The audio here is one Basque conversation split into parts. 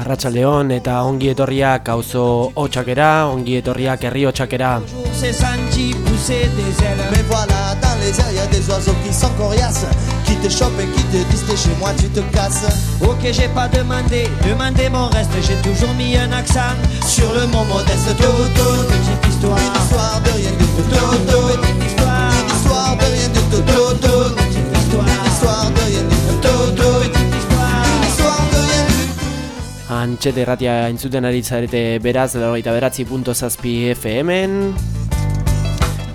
Arratsaldeon eta ongi etorriak auzo hotsakera, ongi etorriak herri ailes. Mais voilà, dans les airs, y des oiseaux qui sont coriaces, qui te chopent et qui te disent chez moi, tu te casses. Ok, j'ai pas demandé, demandé mon reste. J'ai toujours mis un accent Sur le mot modeste, Toto, Petite histoire, une histoire de rien du tout, Toto, petite histoire, une histoire de rien du tout, tout. Antxete erratia entzuten ari zarete beraz, punto zazpi FM-en.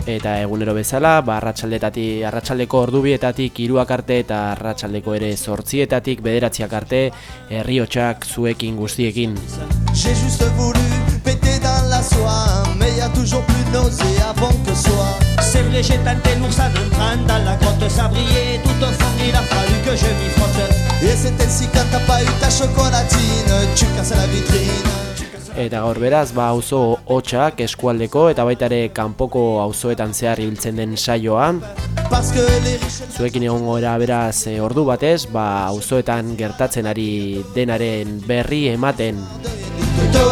Eta egunero bezala, ba, arratsaldetatik, arratsaldeko ordubietatik hiruak arte eta arratsaldeko ere zortzietatik bederatziak arte herriotsak zuekin guztiekin. C'est vrai, j'ai tenté l'ours en entrant dans la grotte, ça que je m'y. Et c'est ainsi quand t'as pas eu ta chocolatine, tu casses la vitrine. Eta gaur beraz, ba auzo hotxak eskualdeko eta baita ere kanpoko auzoetan zehar ibiltzen den saioa. Parce que les riches Zuekin egongo era beraz e, ordu batez, ba auzoetan gertatzen ari denaren berri ematen. Petite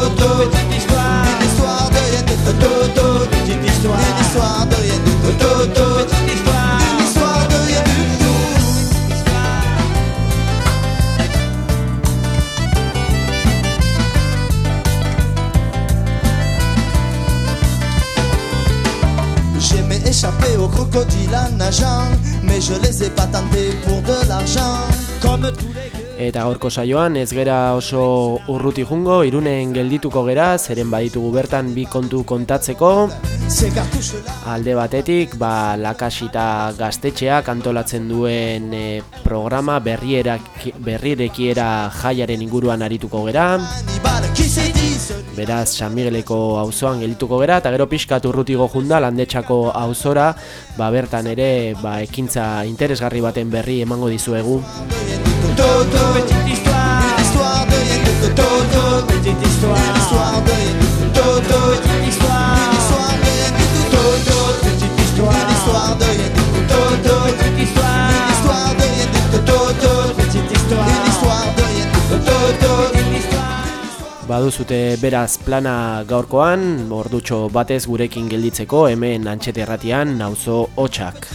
J'aimais échapper aux crocodiles en nageant, mais je les ai pas tentés pour de l'argent. Comme tous les. Eta gaurko saioan ez gera oso urruti jungo, irunen geldituko gera, zeren baditugu bertan bi kontu kontatzeko. Alde batetik, ba, lakasita gaztetxeak antolatzen duen e, programa berrierak, berrirekiera jaiaren inguruan arituko gera. Beraz, San Migueleko auzoan geldituko gera, eta gero pixkat urrutigo junda landetxako auzora, ba, bertan ere ba, ekintza interesgarri baten berri emango dizuegu. Toto, Baduzute beraz plana gaurkoan, ordutxo batez gurekin gelditzeko, hemen antxete nauzo hotxak.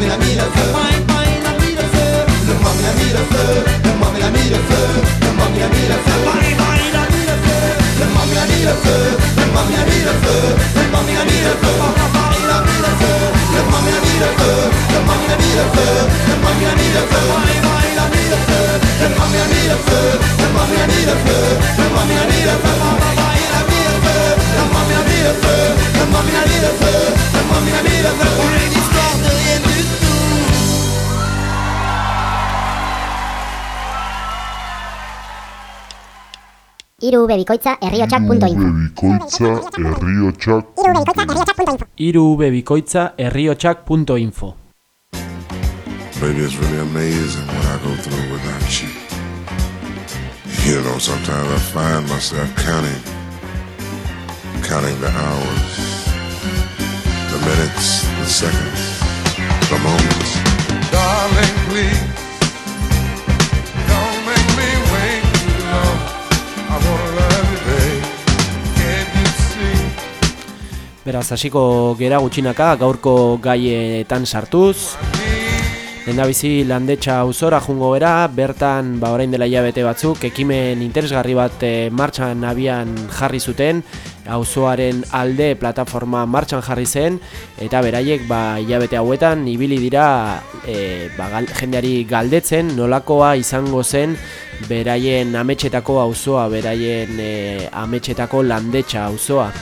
Le môme a mis le feu. Papa, il a mis le feu. Le môme a mis le feu, le môme a mis le feu, le môme a mis le feu. Papa, il a mis le feu. Le môme a mis le feu, le môme a mis le feu, le môme a mis le feu. Papa, il a mis le feu. Le môme a mis le feu, le môme a mis le feu, le môme a mis le feu. Papa, il a mis le feu. Le môme a mis le feu, le môme a mis le feu, le môme a mis le feu. Papa, il a mis le feu. Le môme a mis le feu, le môme a mis le feu, le môme a mis le feu. Une histoire de rien du tout. Iru bebikoitza herriotxak.info Bikoitza herriotxak Iru bikoitza herriotxak.info Baby, it's really amazing what I go through without you. You know, sometimes I find myself counting, counting the hours, the minutes, the seconds, the moments. Darling, please, don't make me wait too long. I wanna love you, babe. Can't you see? Beraz, hasiko gera gutxinaka gaurko gaietan sartuz. Lehendabizi landetxa auzora jungo gera, bertan ba orain dela hilabete batzuk ekimen interesgarri bat eh, martxan abian jarri zuten, auzoaren alde plataforma martxan jarri zen eta beraiek ba hilabete hauetan ibili dira eh, ba, gal, jendeari galdetzen nolakoa izango zen beraien ametxetako auzoa, beraien eh, ametxetako landetxa auzoa.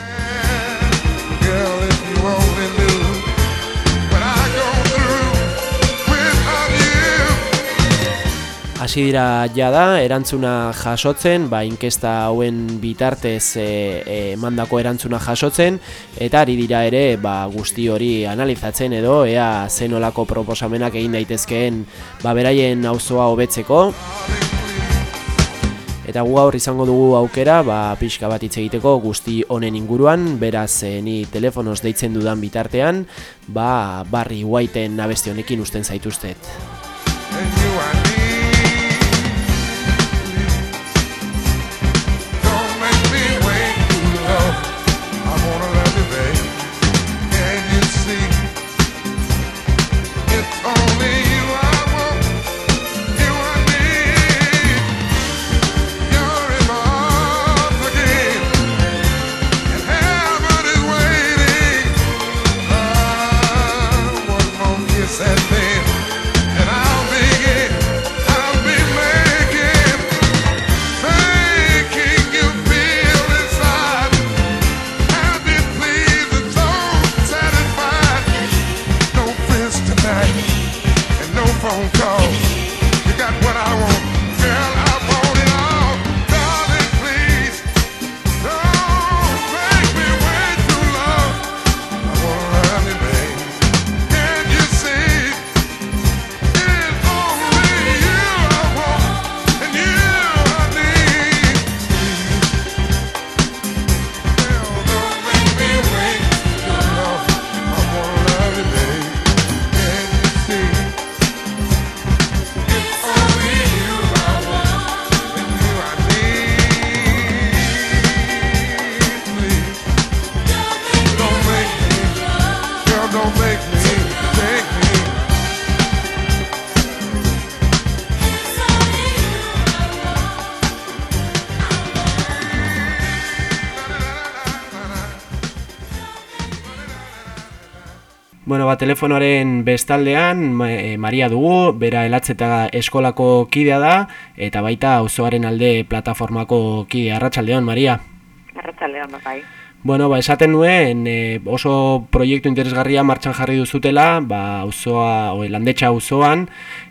Hasi dira jada, erantzuna jasotzen, ba, inkesta hauen bitartez e, emandako erantzuna jasotzen, eta ari dira ere ba, guzti hori analizatzen edo, ea zenolako proposamenak egin daitezkeen ba, beraien auzoa hobetzeko. Eta gu gaur izango dugu aukera, ba, pixka bat hitz egiteko guzti honen inguruan, beraz eh, ni telefonoz deitzen dudan bitartean, ba, barri whiteen abesti honekin usten zaituztet. And no ba, telefonoaren bestaldean eh, Maria dugu, bera elatzeta eskolako kidea da, eta baita auzoaren alde plataformako kidea. Arratsaldeon Maria. Arratsaldeon bai. Bueno, ba, esaten nuen eh, oso proiektu interesgarria martxan jarri duzutela, ba, auzoa, o, landetxa auzoan,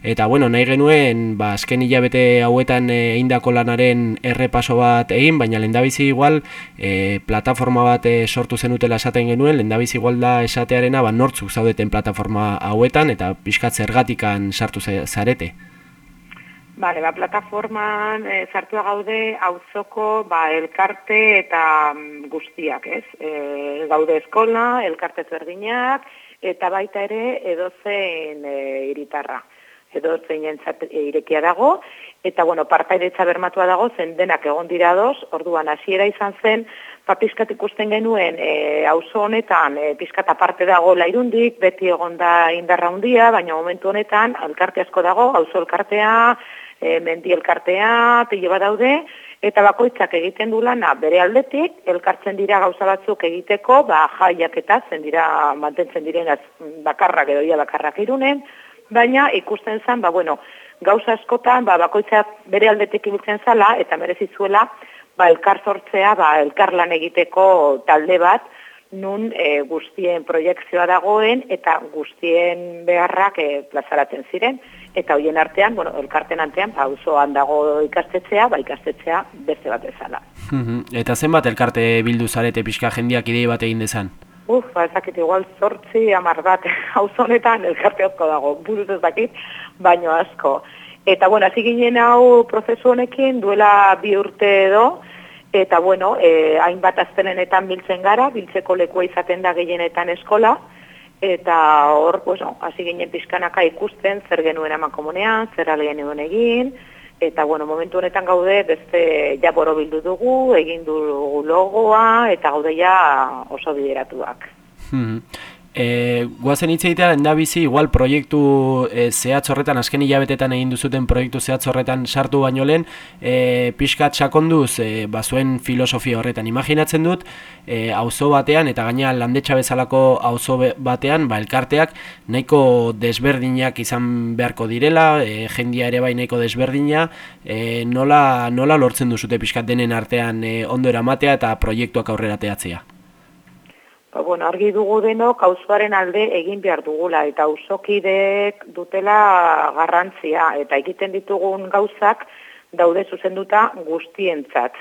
eta bueno, nahi genuen, ba, azken hilabete hauetan eh, egindako lanaren errepaso bat egin, baina lendabizi igual eh, plataforma bat eh, sortu zenutela esaten genuen, lendabizi igual da esatearena, ba, nortzuk zaudeten plataforma hauetan, eta pixkat zergatikan sartu za- zarete. Bale, ba, plataforman e, sartua gaude auzoko ba, elkarte eta mm, guztiak, ez? E, gaude eskola, elkarte ezberdinak, eta baita ere edozein e, iritarra. Edozein entzat irekia dago, eta bueno, partaidetza bermatua dago, zen denak egon dira doz, orduan hasiera izan zen, ba, pizkat ikusten genuen e, auzo honetan e, pizkat aparte dago lairundik, beti egon da indarra handia, baina momentu honetan elkarte asko dago, auzo elkartea, e, mendi elkartea, pilo bat daude, eta bakoitzak egiten du lana bere aldetik, elkartzen dira gauza batzuk egiteko, ba, jaiak eta zen dira, mantentzen diren az- bakarrak edo ia bakarrak irunen, baina ikusten zen, ba, bueno, gauza askotan, ba, bakoitzak bere aldetik ibiltzen zala, eta merezizuela, ba, elkar sortzea, ba, elkar lan egiteko talde bat, nun e, guztien proiektzioa dagoen eta guztien beharrak e, plazaratzen ziren. Eta hoien artean, bueno, elkarten artean, ba, auzoan dago ikastetxea, ba, ikastetxea beste bat bezala. Mhm. eta zenbat elkarte bildu zarete pixka jendiak idei bat egin dezan? Uf, ba, ez dakit igual sortzi, amar bat, auzo honetan elkarte asko dago, buruz ez dakit, baino asko. Eta, bueno, hasi ginen hau prozesu honekin duela bi urte edo, eta, bueno, e, hainbat aztenenetan biltzen gara, biltzeko lekua izaten da gehienetan eskola, eta hor, bueno, hasi ginen pixkanaka ikusten, zer genuen eman komunean, zer genuen egin, eta, bueno, momentu honetan gaude, beste ja boro bildu dugu, egin dugu logoa, eta gaude ja oso bideratuak. Hmm. E, guazen hitz egitea, da bizi, igual proiektu e, zehatz horretan, azken hilabetetan egin duzuten proiektu zehatz horretan sartu baino lehen, e, pixkat sakonduz, e, bazuen filosofia horretan. Imaginatzen dut, e, auzo batean, eta gaina landetxa bezalako auzo batean, ba, elkarteak nahiko desberdinak izan beharko direla, e, jendia ere bai nahiko desberdina, e, nola, nola lortzen duzute pixkat denen artean e, ondo eramatea eta proiektuak aurrera teatzea? Ba, bueno, argi dugu denok auzoaren alde egin behar dugula eta auzokideek dutela garrantzia eta egiten ditugun gauzak daude zuzenduta guztientzat.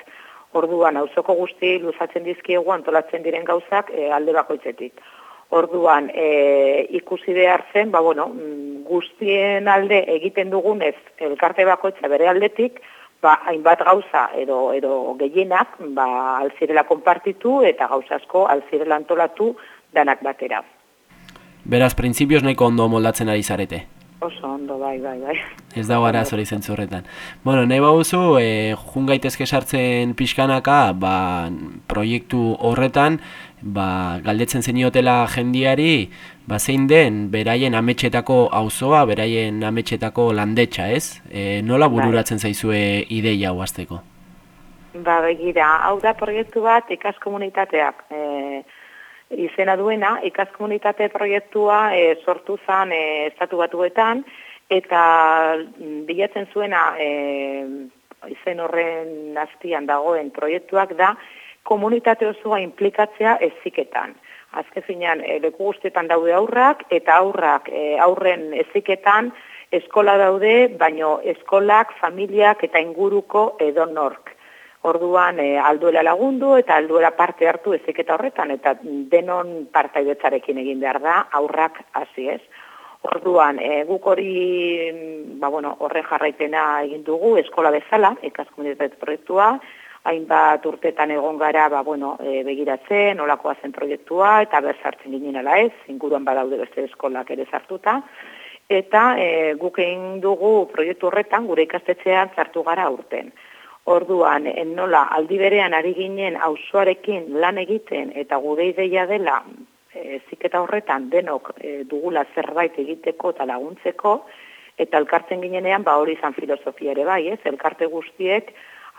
Orduan auzoko guzti luzatzen dizkiegu antolatzen diren gauzak e, alde bakoitzetik. Orduan e, ikusi behar zen, ba, bueno, mm, guztien alde egiten dugunez elkarte bakoitza bere aldetik, ba, hainbat gauza edo, edo gehienak ba, alzirela konpartitu eta gauza alzirela antolatu danak batera. Beraz, printzipioz nahiko ondo moldatzen ari zarete. Oso ondo, bai, bai, bai. Ez dago arazori zentzu horretan. Bueno, nahi bauzu, e, jun gaitezke sartzen pixkanaka, ba, proiektu horretan, ba, galdetzen zeniotela jendiari, ba, zein den, beraien ametxetako auzoa, beraien ametxetako landetxa, ez? E, nola bururatzen zaizue ideia hau azteko? Ba, begira, hau da proiektu bat ikaskomunitateak e, izena duena, ikaskomunitate proiektua e, sortu zen e, estatu batuetan, eta mm, bilatzen zuena e, izen horren azpian dagoen proiektuak da, komunitate osoa implikatzea eziketan. Azken finean, e, leku guztietan daude aurrak, eta aurrak e, aurren eziketan eskola daude, baino eskolak, familiak eta inguruko edonork. Orduan e, alduela lagundu eta alduela parte hartu eziketa horretan eta denon partaidetzarekin egin behar da aurrak hasi ez. Orduan, e, guk hori mm, ba, bueno, horren jarraipena egin dugu eskola bezala, ikaskomunitate proiektua, hainbat urtetan egon gara ba, bueno, e, begiratzen, olakoa zen proiektua, eta ber sartzen ginen ala ez, inguruan badaude beste eskolak ere sartuta, eta e, guk egin dugu proiektu horretan gure ikastetxean sartu gara urten. Orduan, en nola, aldi berean ari ginen auzoarekin lan egiten eta gure ideia dela e, ziketa horretan denok e, dugula zerbait egiteko eta laguntzeko, eta elkartzen ginenean ba hori izan filosofia ere bai, ez? Elkarte guztiek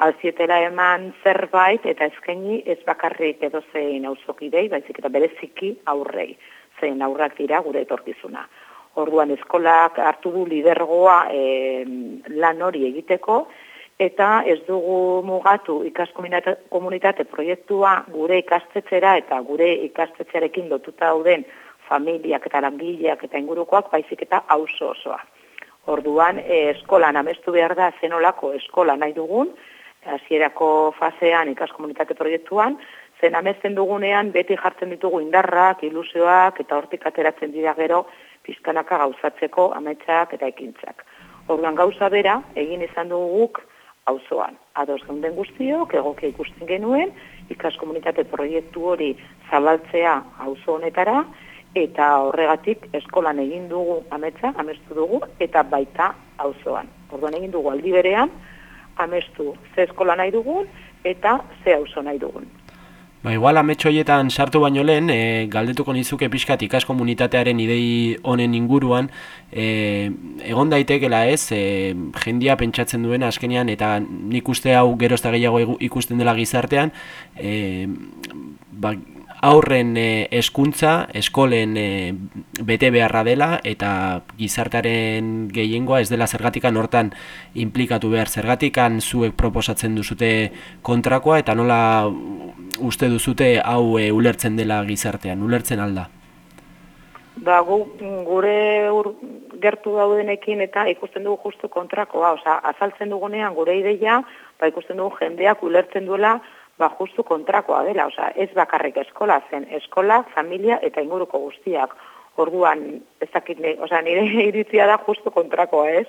alzietela eman zerbait eta eskaini ez bakarrik edo zein auzokidei, baizik eta bereziki aurrei, zein aurrak dira gure etorkizuna. Orduan eskolak hartu du lidergoa e, lan hori egiteko, eta ez dugu mugatu ikaskomunitate proiektua gure ikastetxera eta gure ikastetxearekin lotuta dauden familiak eta langileak eta ingurukoak baizik eta auzo osoa. Orduan, e, eskolan amestu behar da zenolako eskola nahi dugun, hasierako fasean ikaskomunitate proiektuan, zen amesten dugunean beti jartzen ditugu indarrak, ilusioak eta hortik ateratzen dira gero pizkanaka gauzatzeko ametsak eta ekintzak. Orduan gauza bera, egin izan dugu guk auzoan. Ados geunden guztiok, egokia ikusten genuen, ikaskomunitate proiektu hori zabaltzea auzo honetara, eta horregatik eskolan egin dugu ametsa, amestu dugu, eta baita auzoan. Orduan egin dugu aldi berean, amestu ze eskola nahi dugun, eta ze auzo nahi dugun. Ba, igual ametxo horietan sartu baino lehen, e, galdetuko nizuke pixkat ikas komunitatearen idei honen inguruan, e, egon daitekela ez, e, jendia pentsatzen duena askenean, eta nik uste hau geroz eta gehiago ikusten dela gizartean, e, ba, aurren e, eskuntza, eskolen e, bete beharra dela, eta gizartearen gehiengoa ez dela zergatikan hortan implikatu behar, zergatikan zuek proposatzen duzute kontrakoa, eta nola uste duzute hau e, ulertzen dela gizartean, ulertzen alda. Ba, gu, gure ur, gertu daudenekin eta ikusten dugu justu kontrakoa, osea, azaltzen dugunean gure ideia, ba, ikusten dugu jendeak ulertzen duela, ba, justu kontrakoa dela, osea, ez bakarrik eskola zen, eskola, familia eta inguruko guztiak. Orduan, ez dakit, osea, nire iritzia da justu kontrakoa, ez?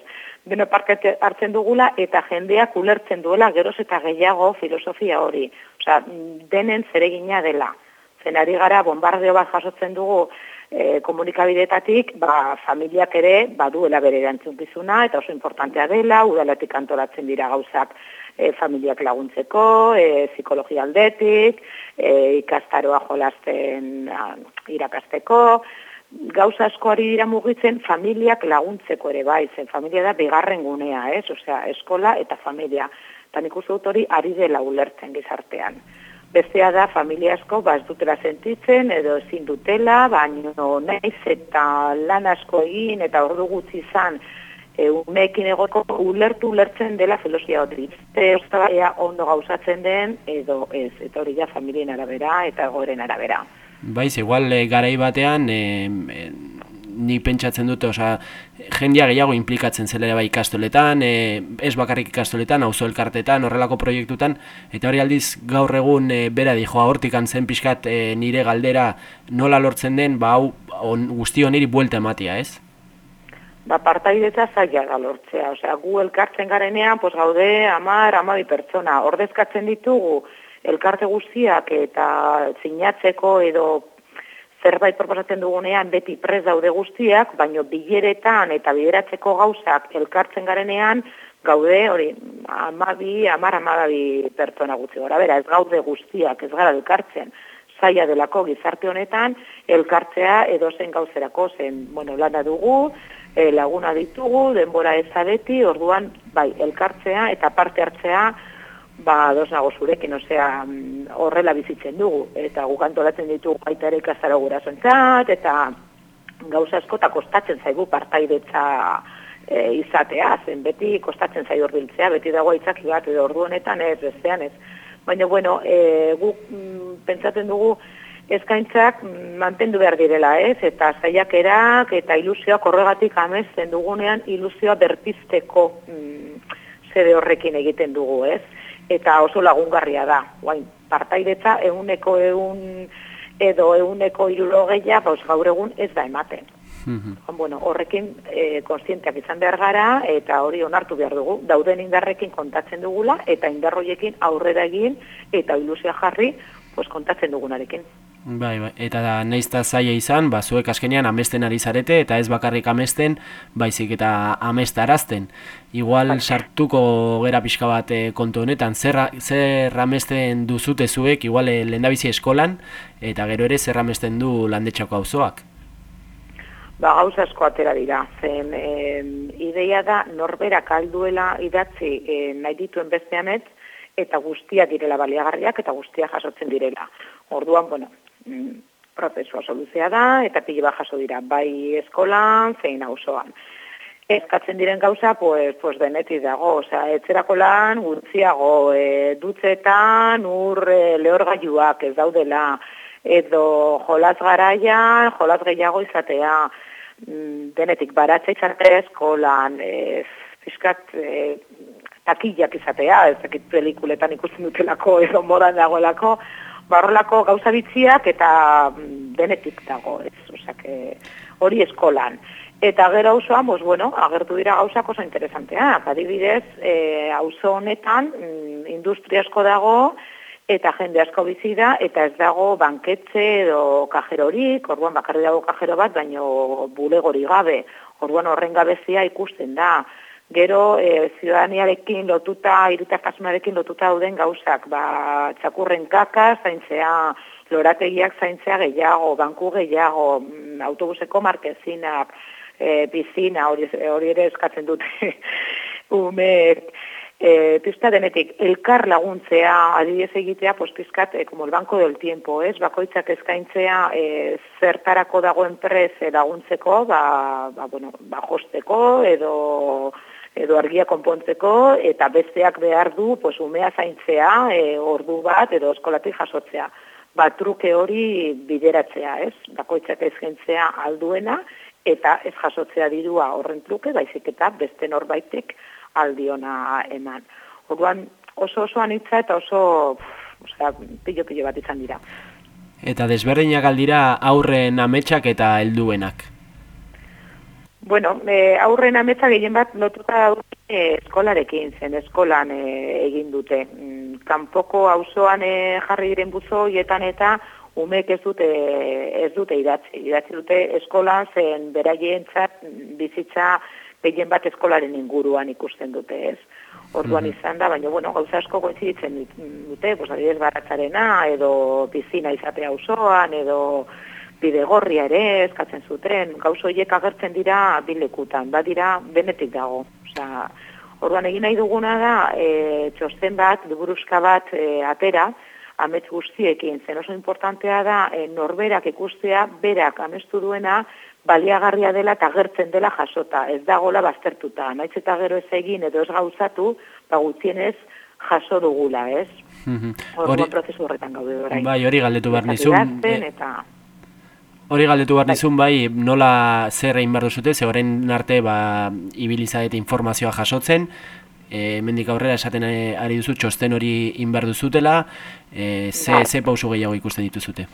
Deno parte hartzen dugula eta jendeak ulertzen duela geroz eta gehiago filosofia hori. Osea, denen zeregina dela. Zenari gara bombardeo bat jasotzen dugu e, komunikabidetatik, ba, familiak ere baduela bere erantzunkizuna eta oso importantea dela, udaletik antolatzen dira gauzak e, familiak laguntzeko, e, psikologia aldetik, e, ikastaroa jolasten a, irakasteko, gauza askoari dira mugitzen familiak laguntzeko ere bai, zen familia da bigarren gunea, ez? Osea, eskola eta familia. Eta nik dut hori ari dela ulertzen gizartean. Bestea da familia asko ba ez dutela sentitzen edo ezin dutela, baino naiz eta lan asko egin eta ordu gutxi izan e, umeekin egoko ulertu ulertzen dela filosofia hori. Ea ondo gauzatzen den edo ez, eta hori da familien arabera eta egoeren arabera. Baiz, igual e, garai batean, e, e, ni pentsatzen dute, osea, jendia gehiago implikatzen zelera bai ikastoletan, e, ez bakarrik ikastoletan, auzo elkartetan, horrelako proiektutan, eta hori aldiz gaur egun e, bera dijo hortikan zen pixkat e, nire galdera nola lortzen den, ba hau guzti honiri buelta ematia, ez? Ba, partaidetza zaila da lortzea. Osea, gu elkartzen garenean, pues gaude amar, amabi pertsona. Ordezkatzen ditugu elkarte guztiak eta zinatzeko edo zerbait proposatzen dugunean beti prez daude guztiak, baino bileretan eta bideratzeko gauzak elkartzen garenean, gaude, hori, amabi, amar, amabi pertsona gutxi gora. Bera, ez gaude guztiak, ez gara elkartzen zaila delako gizarte honetan, elkartzea edo zen gauzerako zen, bueno, lana dugu, e, laguna ditugu, denbora ezadeti, orduan, bai, elkartzea eta parte hartzea, ba, dos nago zurekin, osea, mm, horrela bizitzen dugu, eta guk antolatzen ditugu baita ere ikastara gurasoentzat, eta gauza asko eta kostatzen zaigu partaidetza e, izatea, zen beti kostatzen zaigu urbiltzea, beti dago itzaki bat, edo ordu honetan ez, bestean ez. Baina, bueno, e, guk mm, pentsatzen dugu, eskaintzak mm, mantendu behar direla, ez? Eta saiakerak eta ilusioak horregatik amesten dugunean ilusioa berpizteko mm, zede horrekin egiten dugu, ez? Eta oso lagungarria da. Guain, partaidetza eguneko egun edo eguneko irurogeia, bauz gaur egun ez da ematen. Bueno, horrekin e, konstienteak izan behar gara eta hori onartu behar dugu. Dauden indarrekin kontatzen dugula eta indarroiekin aurrera egin eta ilusia jarri pues, kontatzen dugunarekin. Bai, bai, eta da neizta zaila izan, ba, zuek askenean amesten ari zarete, eta ez bakarrik amesten, baizik eta amestarazten. Igual sartuko gera pixka bat eh, kontu honetan, zer, zer amesten duzute zuek, igual eh, lehendabizi eskolan, eta gero ere zer amesten du landetxako auzoak. Ba, gauza asko atera dira. Zen, e, ideia da norberak alduela idatzi e, nahi dituen besteanet, eta guztia direla baliagarriak eta guztia jasotzen direla. Orduan, bueno, mm, prozesua soluzia da, eta pili bat jaso dira, bai eskolan, zein auzoan. Eskatzen diren gauza, pues, pues denetik dago, osea, etzerako lan, gutziago, e, dutzetan, ur e, lehorgailuak ez daudela, edo jolaz garaian, jolaz gehiago izatea, mm, denetik baratza izatea eskolan, e, fiskat, e, takillak izatea, ez dakit pelikuletan ikusten dutelako edo modan dagoelako, barrolako gauza bitziak eta mm, denetik dago, ez, osak, hori eskolan. Eta gero auzoan, pues, bueno, agertu dira gauzak oso interesanteak. Adibidez, e, auzo honetan mm, industria asko dago eta jende asko bizi da eta ez dago banketze edo kajerorik, orduan bakarri dago kajero bat, baino bulegori gabe. Orduan horren gabezia ikusten da. Gero, e, ziudadaniarekin lotuta, irutakazunarekin lotuta dauden gauzak, ba, txakurren kaka, zaintzea, lorategiak zaintzea gehiago, banku gehiago, mm, autobuseko markezinak, e, bizina, hori, hori ere eskatzen dute, ume, e, pizka denetik, elkar laguntzea, adibidez egitea, pues e, como el banco del tiempo, ez, bakoitzak eskaintzea, e, zertarako dagoen prez laguntzeko, ba, ba, bueno, ba, josteko, edo, edo argia konpontzeko eta besteak behar du pues umea zaintzea e, ordu bat edo eskolatik jasotzea. Ba truke hori bideratzea, ez? Bakoitzak ezgentzea alduena eta ez jasotzea dirua horren truke, baizik eta beste norbaitek aldiona eman. Orduan oso oso anitza eta oso, osea, pillo bat izan dira. Eta desberdinak aldira aurren ametsak eta helduenak. Bueno, e, aurren ametsa gehien bat lotuta daude e, eskolarekin, zen eskolan e, egin dute. Mm, Kanpoko auzoan e, jarri diren buzoietan eta umek ez dute ez dute idatzi. Idatzi dute eskolan zen beraientzat bizitza gehien bat eskolaren inguruan ikusten dute, ez? Orduan izan da, baina bueno, gauza asko kointziditzen dute, pues adibidez baratzarena edo bizina izatea auzoan edo bidegorria ere eskatzen zuten, gauza horiek agertzen dira bilekutan, badira benetik dago. Osea, orduan egin nahi duguna da, e, txosten bat, liburuzka bat e, atera, amets guztiekin, zen oso importantea da e, norberak ikustea, berak amestu duena, baliagarria dela eta agertzen dela jasota, ez dagola baztertuta, naiz eta gero ez egin edo ez gauzatu, ba gutxienez jaso dugula, ez? Mhm. Orduan Hori, prozesu horretan gaude orain. bai, hori galdetu behar nizun. eh, eta Hori galdetu behar nizun bai, nola zer egin behar duzute, ze horren arte ba, ibilizadete informazioa jasotzen, e, mendik aurrera esaten eh, ari duzu txosten hori egin behar duzutela, e, ze, Bai. ze pausu gehiago ikusten dituzute.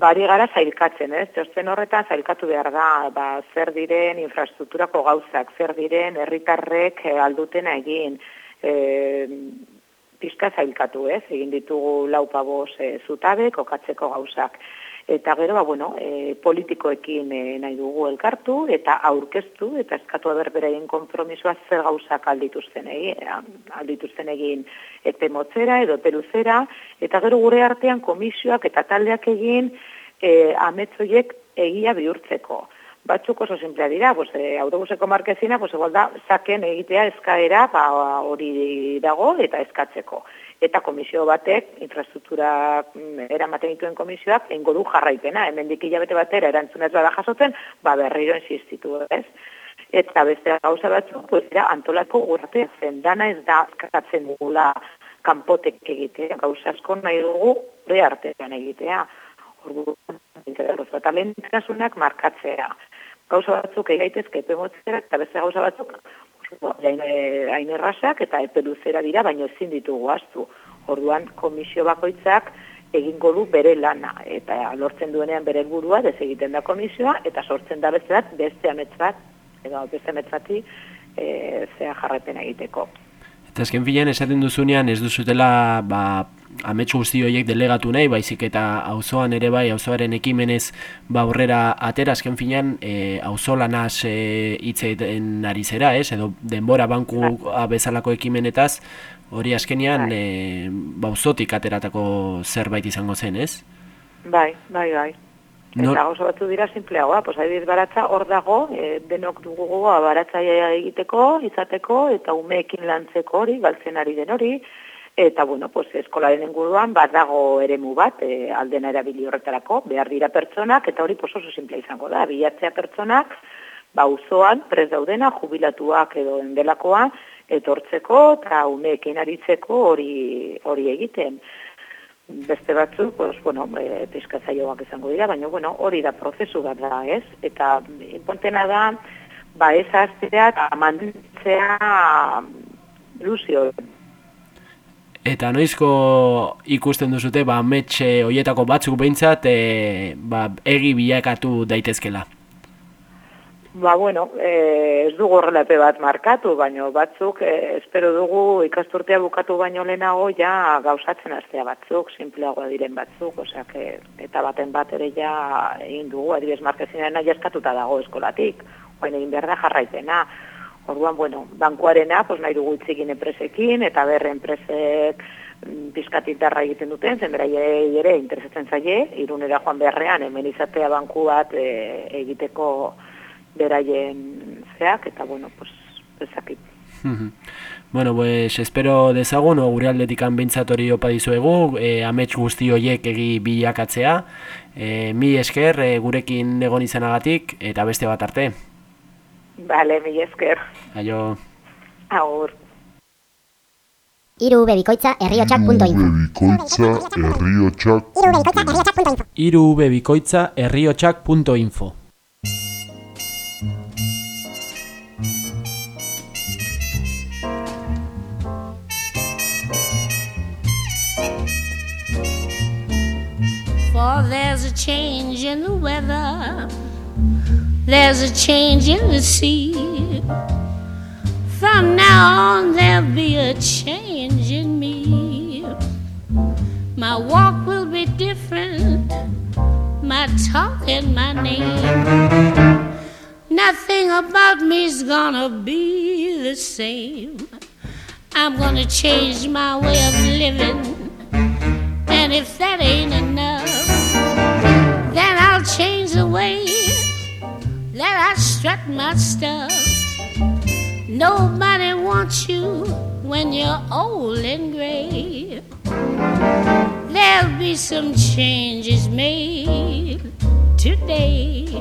Bari gara zailkatzen, ez? Txosten horretan zailkatu behar da, ba, zer diren infrastrukturako gauzak, zer diren herritarrek eh, aldutena egin, e, pizka zailkatu, ez? Egin ditugu laupabos e, zutabe, kokatzeko gauzak. Eta gero, ba, bueno, e, politikoekin e, nahi dugu elkartu, eta aurkeztu, eta eskatu berberaien konpromisoa zer gauzak aldituzten egin, aldituzten egin epe motzera edo epe luzera, eta gero gure artean komisioak eta taldeak egin e, ametzoiek egia bihurtzeko. Batzuk oso simplea dira, pues, e, autobuseko markezina, pues, igual da, zaken egitea eskaera ba, hori dago eta eskatzeko. Eta komisio batek, infrastruktura mm, eramaten dituen komisioak, engo du jarraipena, hemendik hilabete batera erantzunez bada jasotzen, ba berriro insistitu, ez? Eta beste gauza batzuk, pues, dira, antolako urte zen, dana ez da eskatzen dugula kanpotek egitea, gauza asko nahi dugu gure artean egitea. Orduan, talentasunak markatzea. Gauza batzuk egaitezke epe motzera, eta beste gauza batzuk hain, errazak eta epe luzera dira, baina ezin ditugu astu. Orduan, komisio bakoitzak egingo du bere lana, eta lortzen duenean bere helburua ez egiten da komisioa, eta sortzen da beste bat, beste amets bat, edo beste amets bati, e, zea jarrapena egiteko. Eta azken finean esaten duzunean ez duzutela ba, amets guzti horiek delegatu nahi, baizik eta auzoan ere bai, auzoaren ekimenez ba aurrera atera azken finean e, auzolanaz e, hitz egiten ari zera, ez? Edo denbora banku bezalako ekimenetaz hori azkenean Bai. e, ba, auzotik ateratako zerbait izango zen, ez? Bai, bai, bai. Eta gauza batzu dira simpleagoa, pues adibidez baratza hor dago, e, denok dugu gogoa baratzaia egiteko, izateko, eta umeekin lantzeko hori, galtzen ari den hori, eta bueno, pues eskolaren inguruan bat dago eremu bat, e, aldena erabili horretarako, behar dira pertsonak, eta hori pues oso simple izango da, bilatzea pertsonak, ba uzoan, prez daudena, jubilatuak edo endelakoa, etortzeko, eta umeekin aritzeko hori, hori egiten beste batzuk, pues, bueno, e, pizkatzaileak izango dira, baina, bueno, hori da prozesu bat da, ez? Eta importantena da, ba, ez aztea eta mantentzea ilusio. Eta noizko ikusten duzute ba metxe hoietako batzuk behintzat e, ba, egi bilakatu daitezkela. Ba, bueno, e, ez dugu horrela epe bat markatu, baina batzuk, e, espero dugu ikasturtea bukatu baino lehenago ja gauzatzen hastea batzuk, simpleagoa diren batzuk, osea, que, eta baten bat ere ja egin dugu, adibidez markezinaren jaskatuta dago eskolatik, oain egin behar da jarraipena. Orduan, bueno, bankuarena, pues nahi dugu itzikin enpresekin, eta berre enpresek mm, pizkatit darra egiten duten, zen beraiei ere interesatzen zaie, irunera joan beharrean, hemen izatea banku bat e, egiteko beraien zeak, eta bueno, pues, ezakit. Mhm. bueno, pues espero dezagun, gure aldetikan behintzat hori opa dizuegu, e, amets guzti horiek egi bilakatzea, e, mi esker e, gurekin egon izanagatik, eta beste bat arte. Bale, mi esker. Aio. Agur. Iru bebikoitza herriotxak.info Iru bikoitza herriotxak.info For change in the weather. There's a change in the sea. From now on, there'll be a change in me. My walk will be different, my talk and my name. Nothing about me's gonna be the same. I'm gonna change my way of living. And if that ain't enough, then I'll change the way that I strut my stuff. Nobody wants you when you're old and gray. There'll be some changes made today.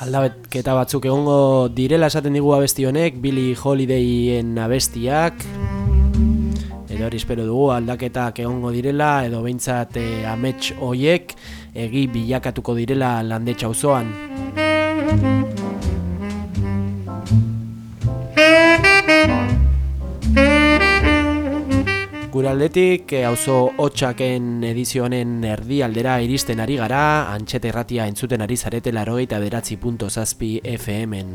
Aldaketa batzuk egongo direla esaten digu abesti honek, Billy Holidayen abestiak. Edo hori espero dugu aldaketak egongo direla, edo behintzat eh, amets hoiek egi bilakatuko direla landetxa auzoan. Gure eh, auzo hotxaken edizio honen erdi aldera iristen ari gara, antxete erratia entzuten ari zarete larogeita beratzi punto zazpi FM-en.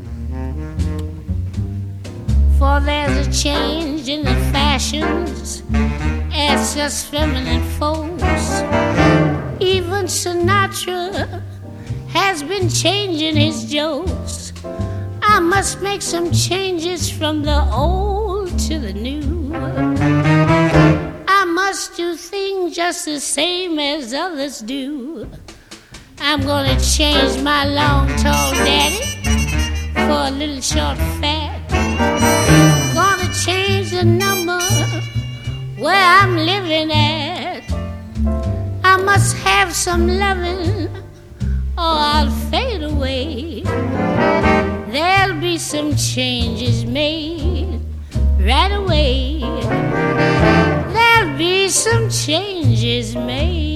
For there's a change in the fashions, it's just feminine folks. Even Sinatra has been changing his jokes. I must make some changes from the old to the new. I must do things just the same as others do. I'm gonna change my long, tall daddy for a little short fat. Gonna change the number where I'm living at. I must have some loving or I'll fade away. There'll be some changes made right away. There'll be some changes made.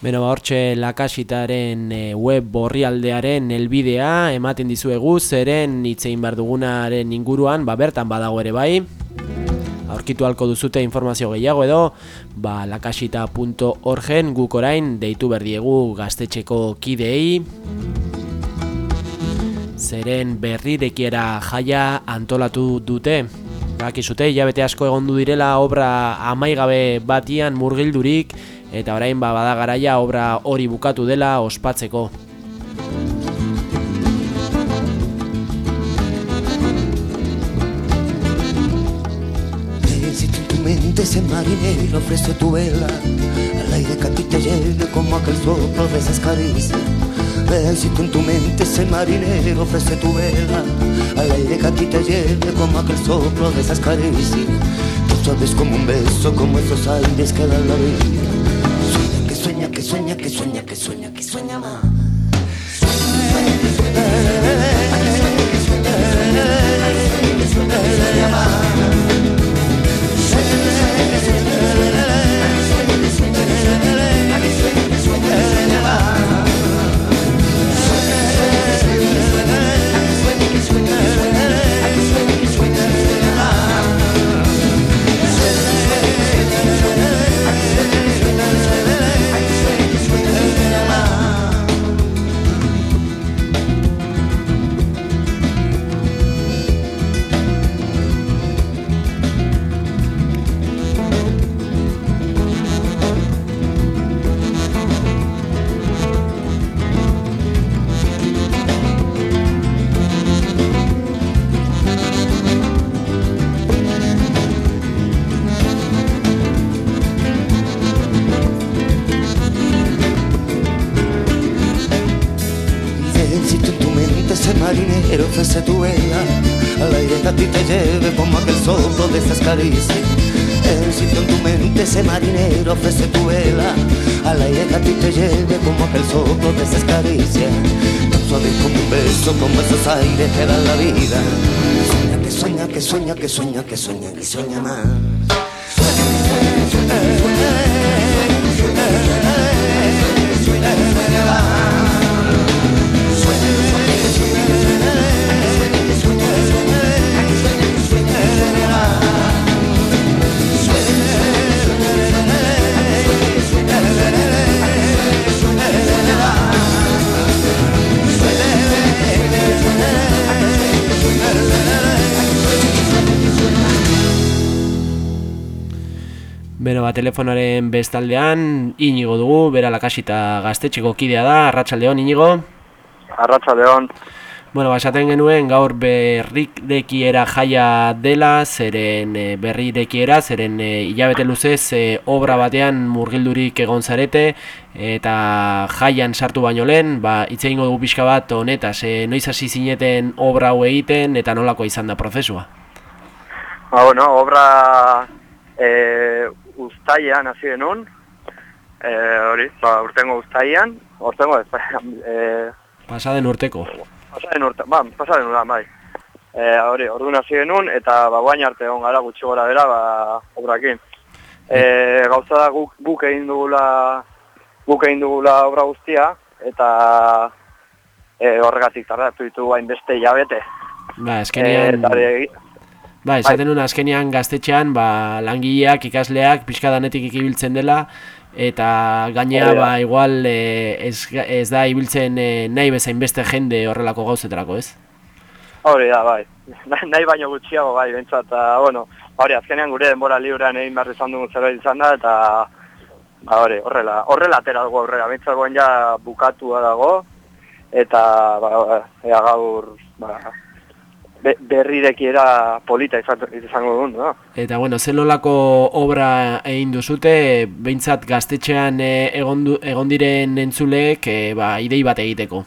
Beno, ba, hortxe lakasitaren e, web borrialdearen helbidea ematen dizuegu zeren hitzein behar dugunaren inguruan, ba, bertan badago ere bai. Aurkitu halko duzute informazio gehiago edo, ba, lakasita.orgen guk orain deitu berdiegu gaztetxeko kideei. Zeren berrirekiera jaia antolatu dute. Bakizute, hilabete asko egondu direla obra amaigabe batian murgildurik eta orain ba bada garaia obra hori bukatu dela ospatzeko. Ese marinero, ofrece tu vela al aire que a ti te lleve como aquel soplo de esas caricias. Necesito en tu mente ese marinero, ofrece tu vela al aire que a ti te lleve como aquel soplo de esas caricias. Tú sabes como un beso, como esos aires que dan la vida sueña, que sueña, que sueña, que sueña, que sueña más. Sueña, que sueña, que sueña, que sueña más. Marinero ofrece tu vela Al aire que a ti te lleve como aquel soplo de esas caricias. Necesito en tu mente ese marinero ofrece tu vela. Al aire que a ti te lleve como aquel soplo de esas caricias. Tan suave como un beso, como esos aires que dan la vida. Sueña que sueña, que sueña, que sueña, que sueña, que sueña más Beno, ba, telefonaren bestaldean, inigo dugu, bera lakasita gaztetxeko kidea da, arratsaldeon inigo. Arratsaldeon. Bueno, ba, esaten genuen gaur berrirekiera jaia dela, zeren e, berrirekiera, zeren e, hilabete luzez e, obra batean murgildurik egon zarete, eta jaian sartu baino lehen, ba, hitz egingo dugu pixka bat honetaz, e, noiz hasi zineten obra hau egiten, eta nolako izan da prozesua. Ba, bueno, obra e, ustaian hasi genuen, e, hori, ba, urtengo ustaian, urtengo ez, e, Pasaden urteko. pasaden urte, ba, pasaden urte, bai. E, hori, orduan hasi genuen, eta ba, guain arte egon gara gutxi gora bera, ba, obrakin. E, gauza da guk, guk egin dugula, guk egin dugula obra guztia, eta e, horregatik tardatu ditugu hain beste hilabete. Ba, eskenean... E, Ba, esaten nuen azkenean gaztetxean, ba, langileak, ikasleak, pixka danetik ikibiltzen dela, eta gainea, ba, igual, e, ez, ez da ibiltzen e, nahi bezain beste jende horrelako gauzetarako, ez? Hori da, bai. Nahi baino gutxiago, bai, bentsat, eta, bueno, hori, azkenean gure denbora librean egin behar izan dugun zerbait izan da, eta, ba, hori, horrela, horrela atera dugu aurrera, bentsat goen ja bukatua dago, eta, ba, ea gaur, ba, be, berrirekiera polita izan- izango dugun, no? Eta, bueno, zen nolako obra egin duzute, behintzat gaztetxean e, egon, du, egon diren entzuleek, e, ba, idei bat egiteko.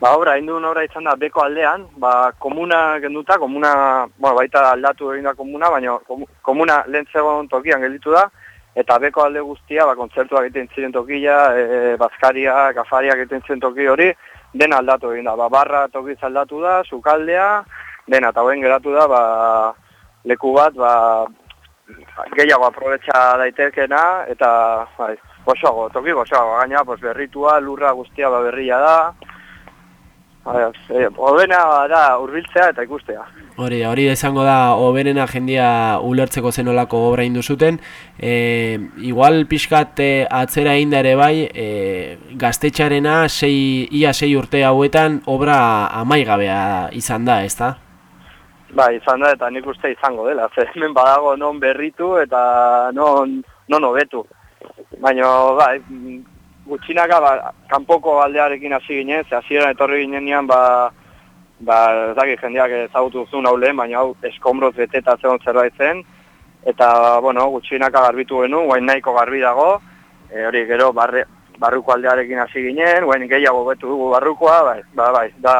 Ba, obra, egin duen obra izan da beko aldean, ba, komuna genduta, komuna, bueno, baita aldatu egin da komuna, baina komu- komuna lehen zegoen tokian gelditu da, eta beko alde guztia, ba, kontzertuak egiten ziren tokia, e, bazkaria, gafariak egiten ziren toki hori, dena aldatu egin da, ba, barra tokiz aldatu da, sukaldea, dena, eta hoen geratu da, ba, leku bat, ba, gehiago aprobetxa daitekena, eta, bai, goxoago, toki goxoago, gaina, pues, berritua, lurra guztia ba, berria da, Hobena da hurbiltzea eta ikustea. Hori, hori izango da hoberena jendia ulertzeko zenolako obra indu zuten. E, igual pixkat e, atzera egin da ere bai, e, gaztetxarena sei, ia sei urte hauetan obra amaigabea izan da, ezta? Bai, izan da eta nik uste izango dela. Ze hemen badago non berritu eta non, non hobetu. Baina, bai, gutxinaka, ba, kanpoko aldearekin hasi ginen, ze hasieran etorri ginenean, ba, ba, ez dakit jendeak ezagutu zuen hau lehen, baina hau eskombroz beteta zegoen zerbait zen, eta, bueno, gutxinaka garbitu genuen, guain nahiko garbi dago, e, hori gero barre, barruko aldearekin hasi ginen, guain gehiago betu dugu barrukoa, bai, ba, bai, da,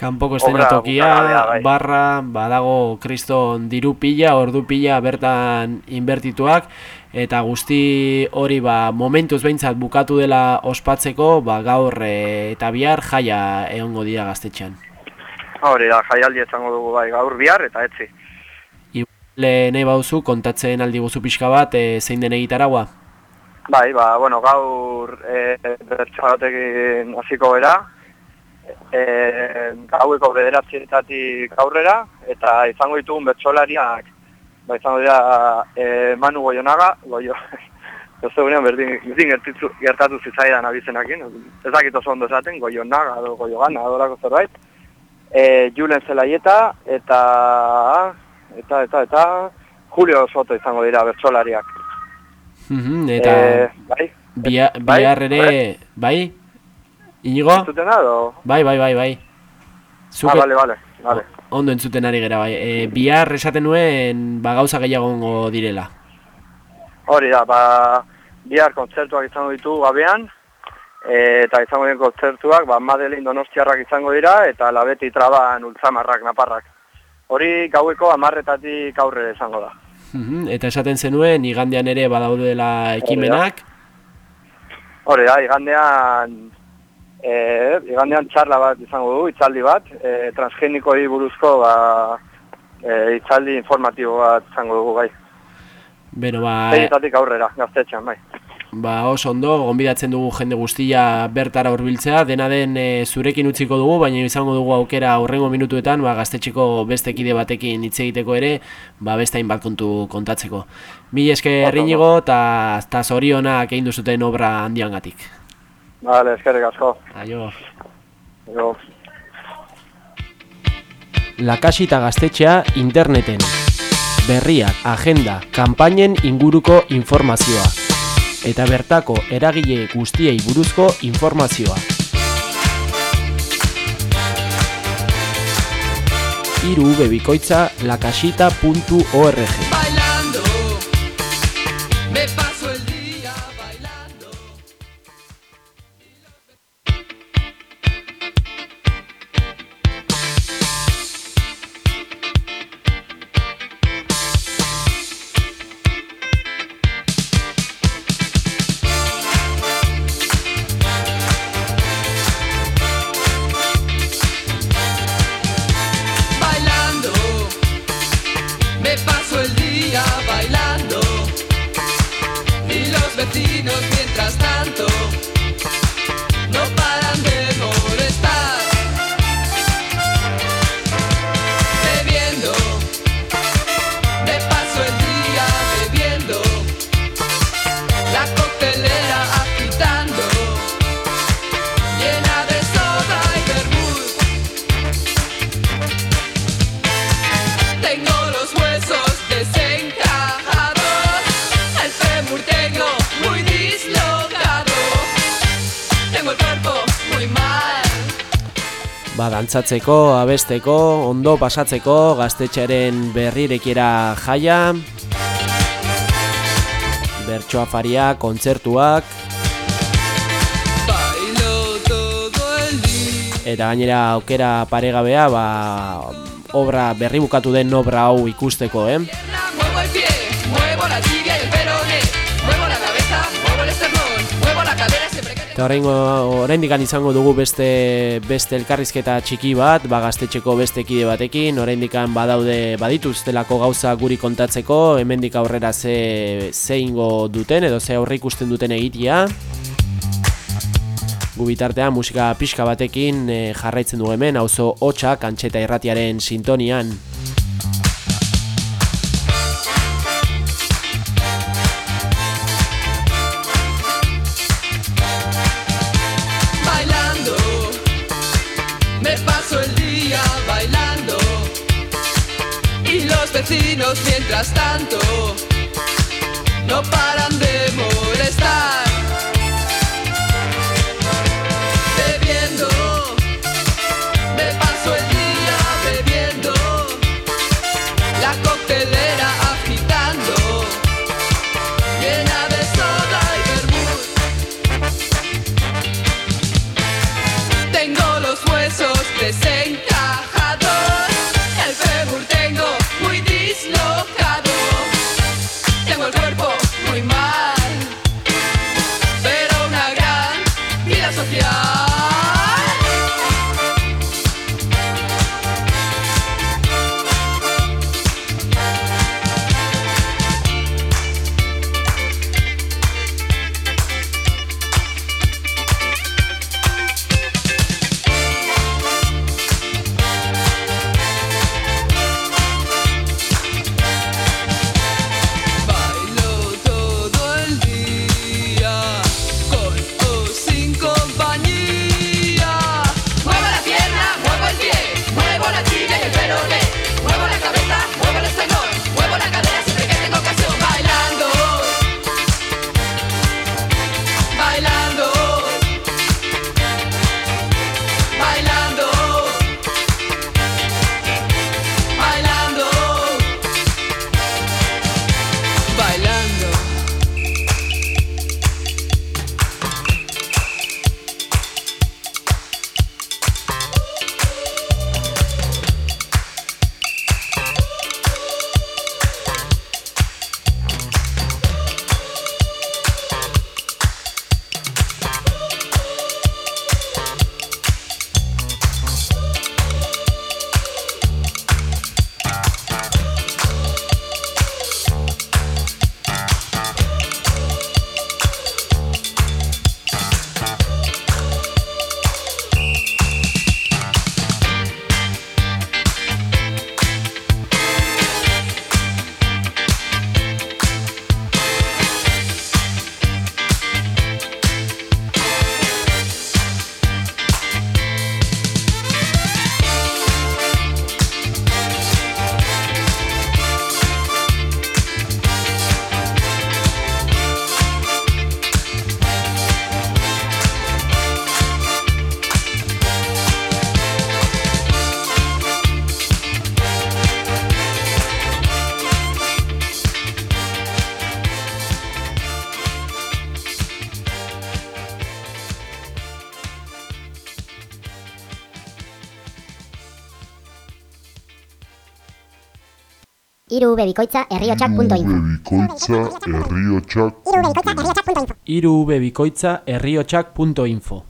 Kanpoko estenatokia, bai. barra, badago kriston diru pila, ordu pila bertan inbertituak, eta guzti hori ba, momentuz behintzat bukatu dela ospatzeko, ba, gaur e, eta bihar jaia egongo dira gaztetxean. hori da, jaialdi izango dugu bai, gaur bihar eta etzi. Le nahi bauzu, kontatzen aldi guzu pixka bat, e, zein den egitaragua? Bai, ba, bueno, gaur e, bertxalatekin hasiko bera, e, gaueko bederatzietatik aurrera, eta izango ditugun bertsolariak, ba, izango dira e, Manu Goionaga, goio, Zozegunean berdin, berdin gertitu, gertatu zitzaidan abizenakin, ez dakit oso ondo esaten, Goionaga edo Goiogana edo lako zerbait, e, Julen Zelaieta, eta, eta, eta, eta, Julio Soto izango dira bertsolariak. Mhm, eta Eh, bai, bia, bai, bihar ere, bai? Inigo? Bai, bai, bai, bai. Ah, bale, bale, bale. Ondo entzuten ari gera, bai. E, bihar esaten nuen, ba, gauza gehiago egongo direla. Hori da, ba, bihar kontzertuak izango ditugu gabean, E, eta izango diren kontzertuak, ba, Madeleine Donostiarrak izango dira, eta Labeti Traban Ultzamarrak, Naparrak. Hori gaueko amarretatik aurre izango da. Mhm, Eta esaten zenuen, igandean ere badaudela ekimenak. Hori da, igandean, e, igandean txarla bat izango du, itzaldi bat, e, transgenikoi buruzko ba, e, itzaldi informatibo bat izango dugu bai. Beno, ba, Zeitatik aurrera, gaztetxean, bai. ba oso ondo, gonbidatzen dugu jende guztia bertara hurbiltzea, dena den e, zurekin utziko dugu, baina izango dugu aukera horrengo minutuetan, ba, gaztetxeko beste kide batekin hitz egiteko ere, ba, beste hainbat kontu kontatzeko. Mil esker inigo, eta eta zorionak egin duzuten obra handiangatik. Vale, eskerrik asko. Aio. Jo. Lakasita gaztetxea interneten. Berriak, agenda, kanpainen inguruko informazioa. Eta bertako eragile guztiei buruzko informazioa. Iru bebikoitza lakasita.org Ba, dantzatzeko, abesteko, ondo pasatzeko, gaztetxearen berrirekiera jaia, bertso afaria, kontzertuak, eta gainera aukera paregabea, ba, obra berri bukatu den obra hau ikusteko, eh? Eta oraingo oraindik izango dugu beste beste elkarrizketa txiki bat, ba gaztetxeko beste kide batekin, oraindik badaude badituztelako gauza guri kontatzeko, hemendik aurrera ze ze ingo duten edo ze aurre ikusten duten egitea. Gu bitartean musika pixka batekin eh, jarraitzen dugu hemen, auzo hotsa kantxeta irratiaren sintonian. Mientras tanto Iru bebikoitza herriotxak.info Bikoitza herriotxak irubebikoitza herriotxak.info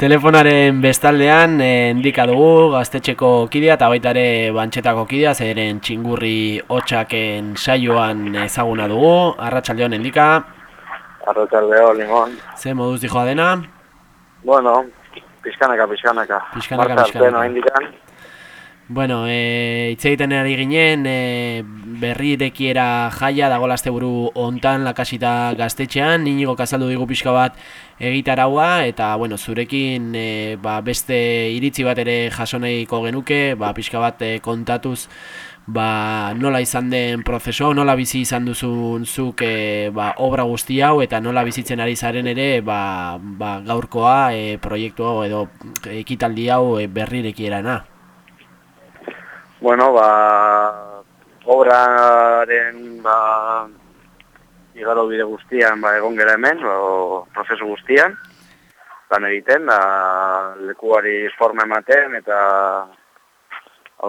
Telefonaren bestaldean eh, endika dugu gaztetxeko kidea eta baita ere bantxetako kidea zeren txingurri hotxaken saioan ezaguna dugu. Arratsaldeon endika Arratxaldeo, limon. ze moduz dijoa dena? Bueno, pixkanaka, pixkanaka. Pixkanaka, pixkanaka. Bueno, e, hitz egiten ari ginen e, berrirekiera jaia dagoela asteburu hontan lakasita gaztetxean, inigo kazaldu digu pixka bat egitaraua eta bueno, zurekin e, ba, beste iritzi bat ere jaso nahiko genuke, ba, pixka bat e, kontatuz ba, nola izan den prozesu, hau, nola bizi izan duzun zuk e, ba, obra guzti hau eta nola bizitzen ari zaren ere ba, ba, gaurkoa e, proiektu hau edo ekitaldi hau e, berrirekierana. Bueno, ba, obraren, ba, igaro bide guztian, ba, egon gera hemen, ba, prozesu guztian, lan egiten, da, lekuari forma ematen, eta,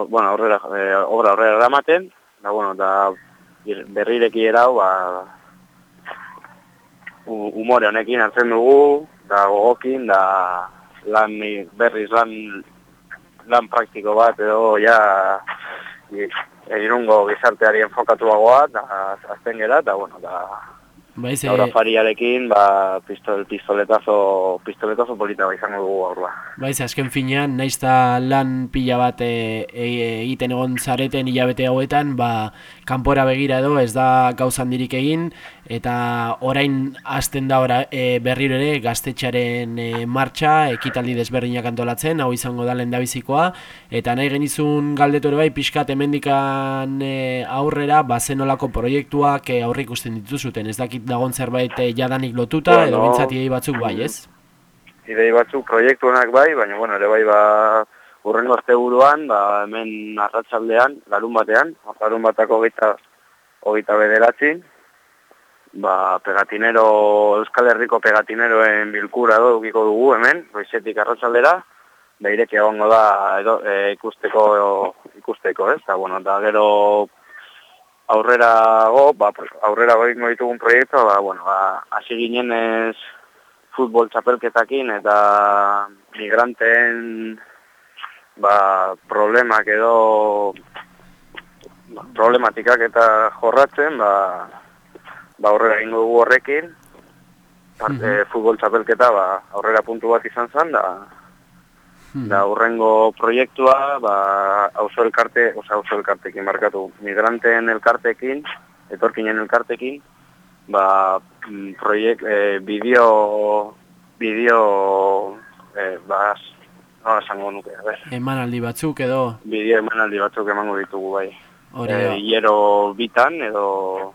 bueno, aurrera, e, obra aurrera eramaten, da, bueno, da, berrireki erau, ba, hu- umore honekin hartzen dugu, da, gogokin, da, lan, berriz lan lan praktiko bat edo ja i- irungo gizarteari enfokatuagoa da azten gera eta bueno da Bai, ze, Gaur afariarekin ba pistol pistoletazo pistoletazo polita izango dugu gaur ba. bai, ze azken finean, naiz lan pila bat e, e, egiten egon zareten hilabete hauetan, ba, kanpora begira edo ez da gauza handirik egin, eta orain hasten da ora, e, berriro ere gaztetxaren e, martxa, ekitaldi desberdinak antolatzen, hau izango da lehendabizikoa, eta nahi genizun galdetu ere bai, pixkat hemendikan e, aurrera, ba, zenolako proiektuak e, aurre ikusten dituzuten, ez dakit dagon zerbait e, jadanik lotuta, edo bintzat batzuk bai, ez? Idei batzuk proiektu honak bai, baina bueno, ere bai ba urrengo asteburuan, ba hemen arratsaldean, larun batean, larun batako hogeita hogeita bederatzi, ba pegatinero Euskal Herriko pegatineroen bilkura do edukiko dugu hemen, goizetik arratsaldera, da ireki egongo da edo, e, ikusteko ikusteko, ez? Ta bueno, da gero aurrerago, ba aurrera egingo ditugun proiektua, ba bueno, ba hasi ginen ez futbol txapelketakin eta migranteen ba, problemak edo ba, problematikak eta jorratzen, ba, ba aurrera egingo dugu horrekin, parte futbol txapelketa ba, aurrera puntu bat izan zen, da, da urrengo proiektua, ba, auzo elkarte, oza, auzo elkartekin markatu, migranteen elkartekin, etorkinen elkartekin, ba, mm, proiek, e, bideo, bideo, e, ba, nola esango nuke, a ber, Emanaldi batzuk edo bideo emanaldi batzuk emango ditugu bai. hori E, da. hilero bitan edo,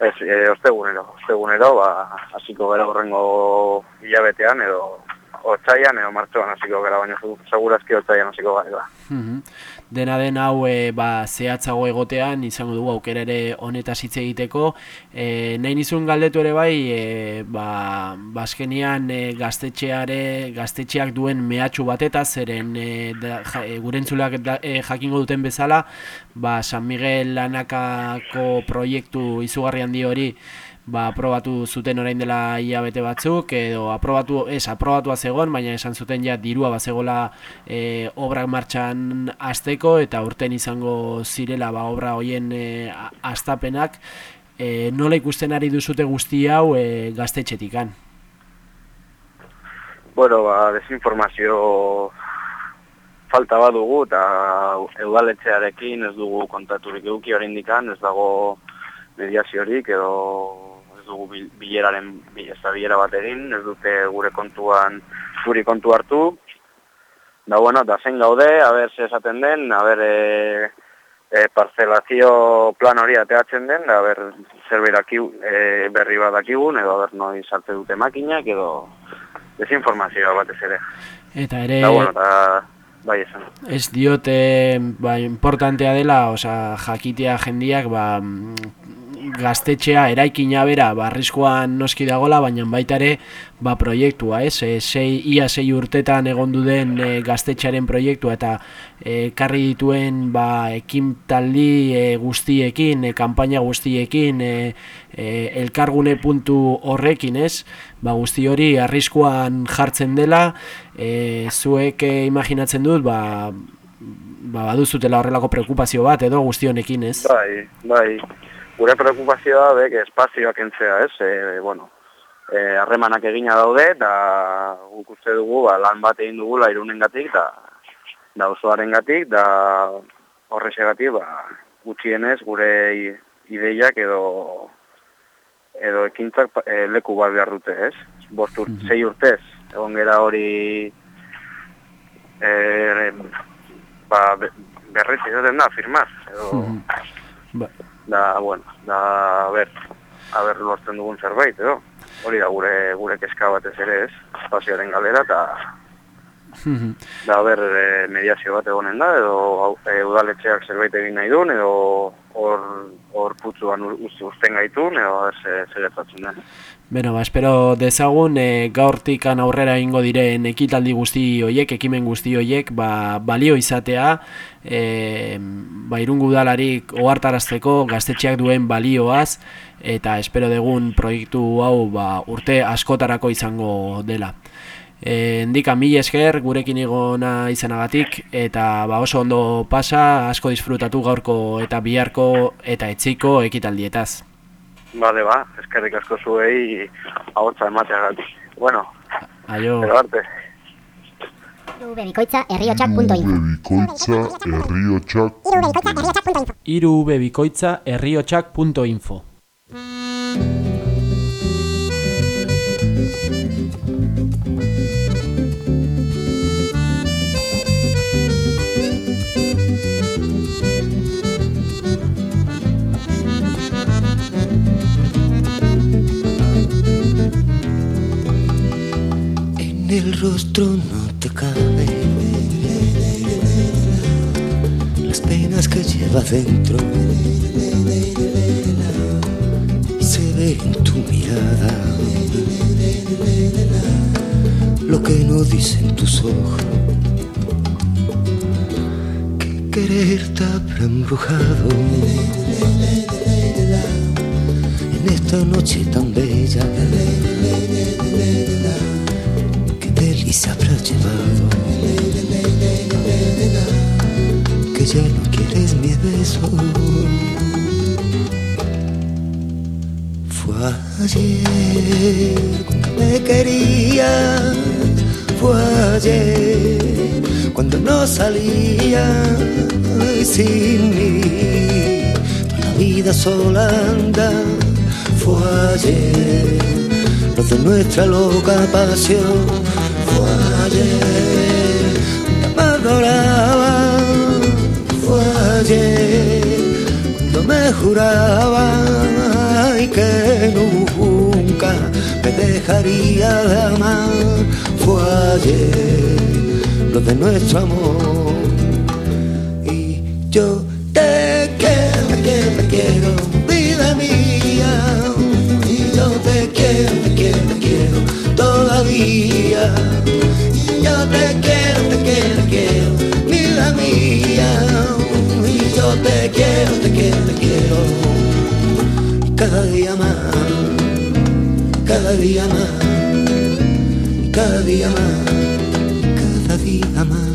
ez, e, ostegunero, ostegunero, ba, hasiko gara horrengo hilabetean edo, otsaian edo martxoan hasiko gara, baina segurazki otsaian hasiko gara. Mhm. Dena den hau e, ba, zehatzago egotean izango dugu aukera ere honetaz hitz egiteko. E, nahi nizun galdetu ere bai, e, ba, bazkenian e, gaztetxeare, gaztetxeak duen mehatxu batetaz, zeren e, da, ja, e, gure entzuleak da, e, jakingo duten bezala, ba, San Miguel lanakako proiektu izugarri handi hori ba, aprobatu zuten orain dela hilabete batzuk, edo aprobatu, ez, aprobatua zegoen, baina esan zuten ja dirua bazegola e, obrak martxan hasteko eta urten izango zirela ba, obra hoien e, a- hastapenak, e, nola ikusten ari duzute guzti hau e, gaztetxetikan. Bueno, ba, desinformazio falta bat dugu eta udaletxearekin ez dugu kontaturik eduki oraindikan, ez dago mediaziorik edo ez dugu bil- bileraren bilera bat egin, ez dute gure kontuan guri kontu hartu. Da bueno, da zen gaude, a ber ze esaten den, a ber e, e, parcelazio plan hori ateatzen den, da ber zerbait e, berri bat dakigun, edo a ber noi sartze dute makinak, edo desinformazioa batez ere. Eta ere Da bueno, da, bai esan. ez diote ba, importantea dela, osea, jakitea jendiak ba, gaztetxea eraikina bera ba, arriskuan noski dagola, baina baita ere ba, proiektua, ez? E, sei, ia sei urtetan egon den e, gaztetxearen proiektua eta e, karri dituen ba, ekintaldi e, guztiekin, e, kanpaina guztiekin, e, e, elkargune puntu horrekin, ez? Ba, guzti hori arriskuan jartzen dela, e, zuek e, imaginatzen dut, ba, ba, baduzutela horrelako preokupazio bat edo guzti honekin, ez? Bai, bai. Gure preokupazioa da, bek, espazioak entzea, ez? E, bueno, e, harremanak egina daude, eta guk uste dugu, ba, lan bat egin dugula irunengatik, da, da osoaren gatik, da horrexegatik, ba, gutxienez, gure ideiak edo edo ekintzak e, leku bat behar dute, ez? Bost urt, sei urtez, egon gera hori e, ba, be, berriz izaten da, firmaz, edo, Ba, da, bueno, da, a ber, a ber lortzen dugun zerbait, edo, hori da gure, gure keska batez ere ez, espazioaren galera, eta da, a ber, e, mediazio bat egonen da, edo e, udaletxeak zerbait egin nahi duen, edo hor, hor putzuan u- uste usten gaitun, edo ez zer gertatzen den. Beno, ba, espero dezagun e, gaurtikan aurrera ingo diren ekitaldi guzti hoiek, ekimen guzti hoiek, ba, balio izatea, e, ba, irungu udalarik ohartarazteko gaztetxeak duen balioaz, eta espero degun proiektu hau ba, urte askotarako izango dela. E, endika mil esker gurekin igona izanagatik eta ba oso ondo pasa, asko disfrutatu gaurko eta biharko eta etziko ekitaldietaz. Bale, ba, eskerrik asko zuei ahotsa emateagatik. Bueno, Aio. pero arte. Bikoitza herriotxak.info Bikoitza herriotxak Iru bebikoitza herriotxak.info el rostro no te cabe. Las penas que llevas dentro se ve en tu mirada. Lo que no dicen tus ojos que quererte habrá embrujado. En esta noche tan bella habrá llevado que ya no quieres mi beso. Fue ayer cuando me querías. Fue ayer cuando no salía sin mí. La vida sola anda. Fue ayer lo de nuestra loca pasión fue cuando me adoraba fue cuando me juraba y que nunca me dejaría de amar fue ayer lo de nuestro amor. Y yo te quiero, te quiero, te quiero, vida mía. Y yo te quiero, te quiero, te quiero todavía te quiero, te quiero, te quiero, vida mía y yo te quiero, te quiero, te quiero cada día más, cada día más, cada día más, cada día más.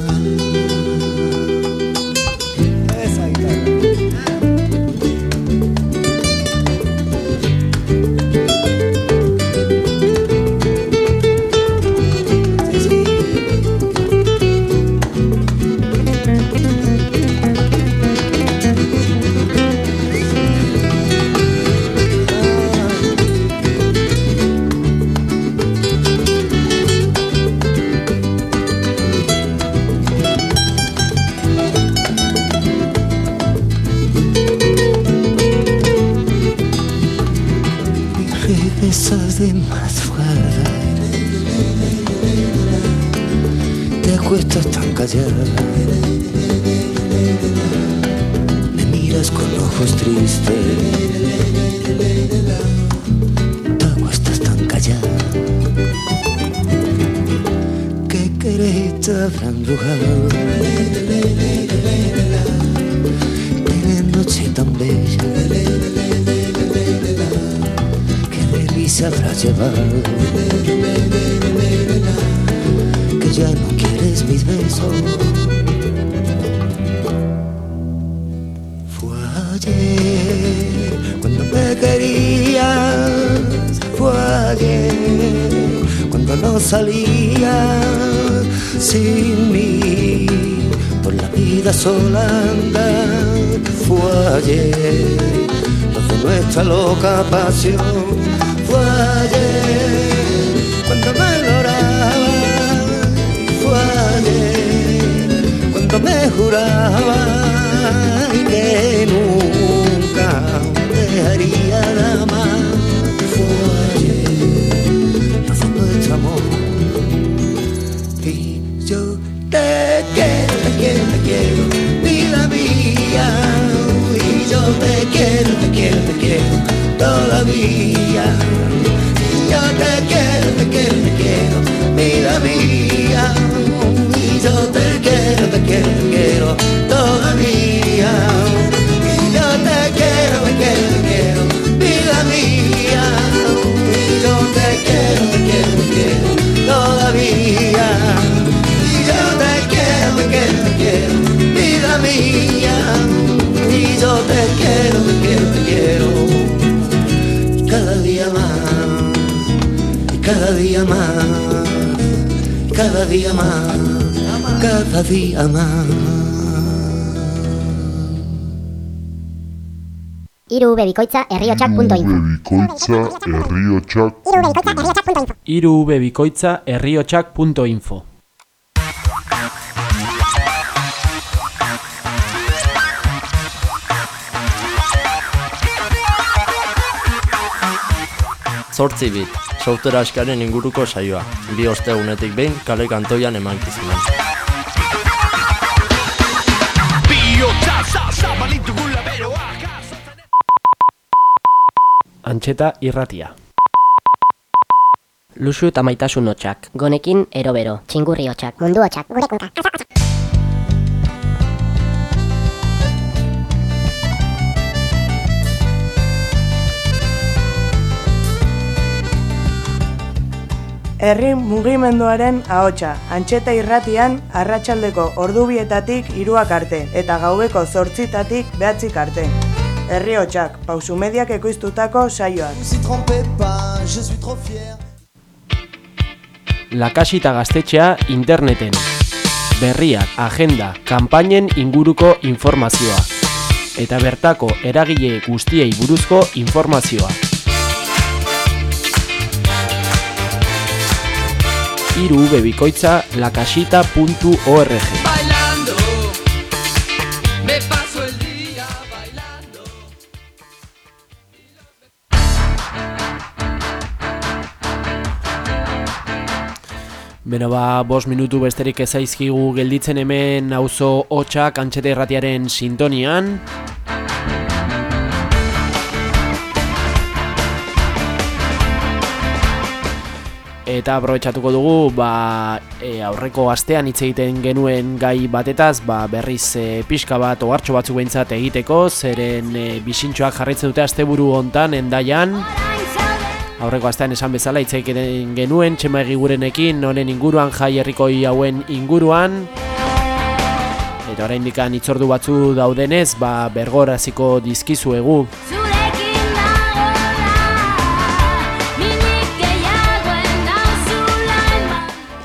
Y yo te quiero, te quiero, te quiero, vida mía. Yo te quiero, te quiero, te quiero, todavía. Yo te quiero, te quiero, te quiero, vida mía. Y yo te quiero, te quiero, te quiero, todavía. Y yo te quiero, te quiero, te quiero, vida mía. Y yo te quiero, día más, cada día más, cada día más. Hiru bebikoitza herriotxak.info Bikoitza herriotxak Hiru bikoitza herriotxak.info Zortzi bit, software askaren inguruko saioa. Bi ostegunetik behin kale kantoian emankizunan. Antxeta irratia. Luxu eta maitasun hotxak. Gonekin erobero, txingurri hotxak, mundu hotxak, gure Herri mugimenduaren ahotsa, antxeta irratian arratsaldeko ordubietatik hiruak arte eta gaubeko zortzitatik behatzik arte. Herri hotxak, pausu mediak ekoiztutako saioak. Lakasita gaztetxea interneten. Berriak, agenda, kanpainen inguruko informazioa. Eta bertako eragile guztiei buruzko informazioa. Hiru bebikoitza lakasita.org Bailando, me paso el día bailando. Beno ba, bos minutu besterik ezaizkigu gelditzen hemen auzo hotxak antxete erratiaren sintonian. Eta aprobetxatuko dugu, ba, e, aurreko astean hitz egiten genuen gai batetaz, ba, berriz e, pixka bat ohartxo batzuk behintzat egiteko, zeren e, bisintxoak jarraitzen dute asteburu hontan endaian. Aurreko astean esan bezala hitz egiten genuen, txema egigurenekin, honen inguruan, jai herrikoi hauen inguruan. Eta orain dikan itzordu batzu daudenez, ba, bergoraziko dizkizuegu.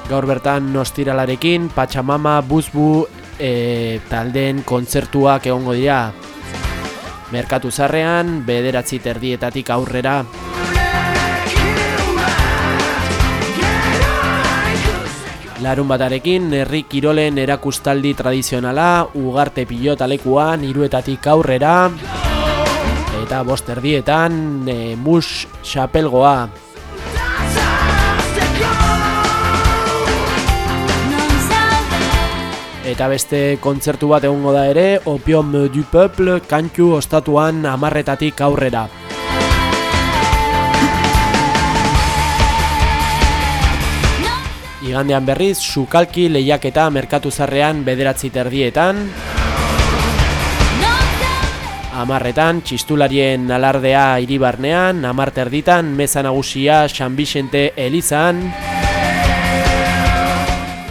Gaur bertan nostiralarekin, Pachamama, Buzbu e, taldeen kontzertuak egongo dira. Merkatu zarrean, bederatzi terdietatik aurrera. Larun batarekin, herri kirolen erakustaldi tradizionala, ugarte pilotalekuan, iruetatik aurrera. Eta bost erdietan, e, mus xapelgoa. Eta beste kontzertu bat egongo da ere, Opium du Peuple, kantu ostatuan amarretatik aurrera. Igandean berriz, sukalki lehiaketa merkatu zarrean bederatzi terdietan. Amarretan, txistularien alardea iribarnean, amar terditan, meza nagusia San Vicente Elizan.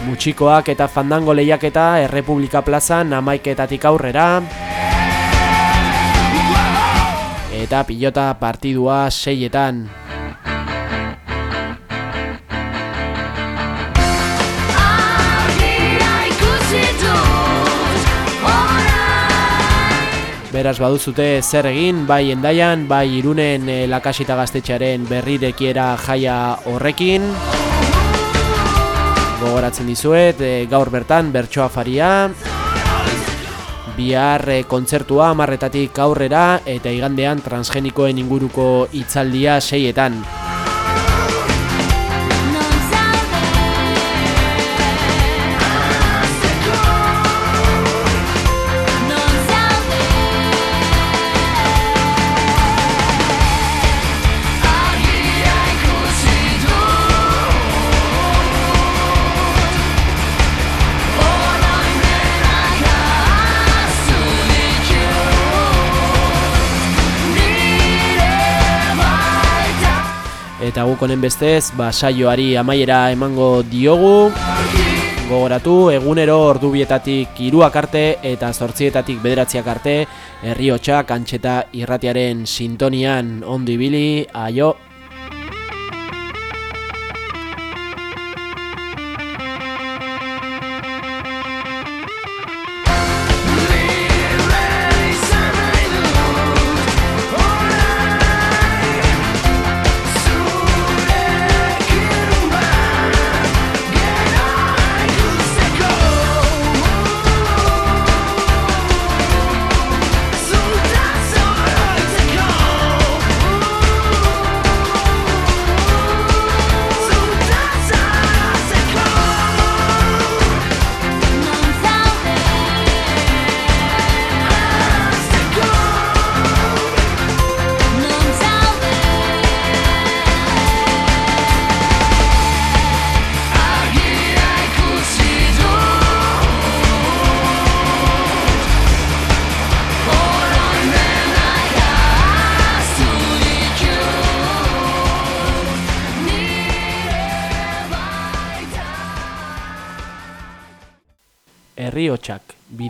Mutxikoak eta fandango lehiaketa Errepublika plazan amaiketatik aurrera. Eta pilota partidua seietan. Beraz baduzute zer egin, bai endaian, bai irunen e, lakasita gaztetxearen berrirekiera jaia horrekin. Gogoratzen dizuet, e, gaur bertan bertsoa faria. Bihar e, kontzertua marretatik aurrera eta igandean transgenikoen inguruko hitzaldia seietan. Eta guk honen bestez, ba, saioari amaiera emango diogu. Gogoratu, egunero ordubietatik iruak arte eta zortzietatik bederatziak arte, herriotxak, antxeta irratiaren sintonian ondo ibili, aio!